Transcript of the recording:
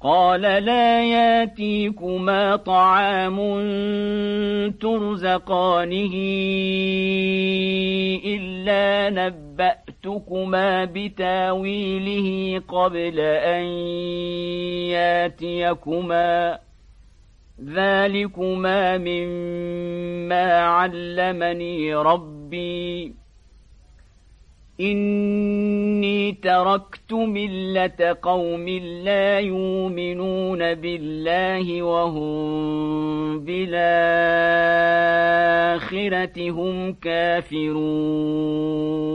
قال لا ياتيكما طعام ترزقانه إلا نبأتكما بتاويله قبل أن ياتيكما. ذلكما مما علمني ربي. إني تركت ملة قوم لا يؤمنون بالله وهم بالآخرة هم كافرون.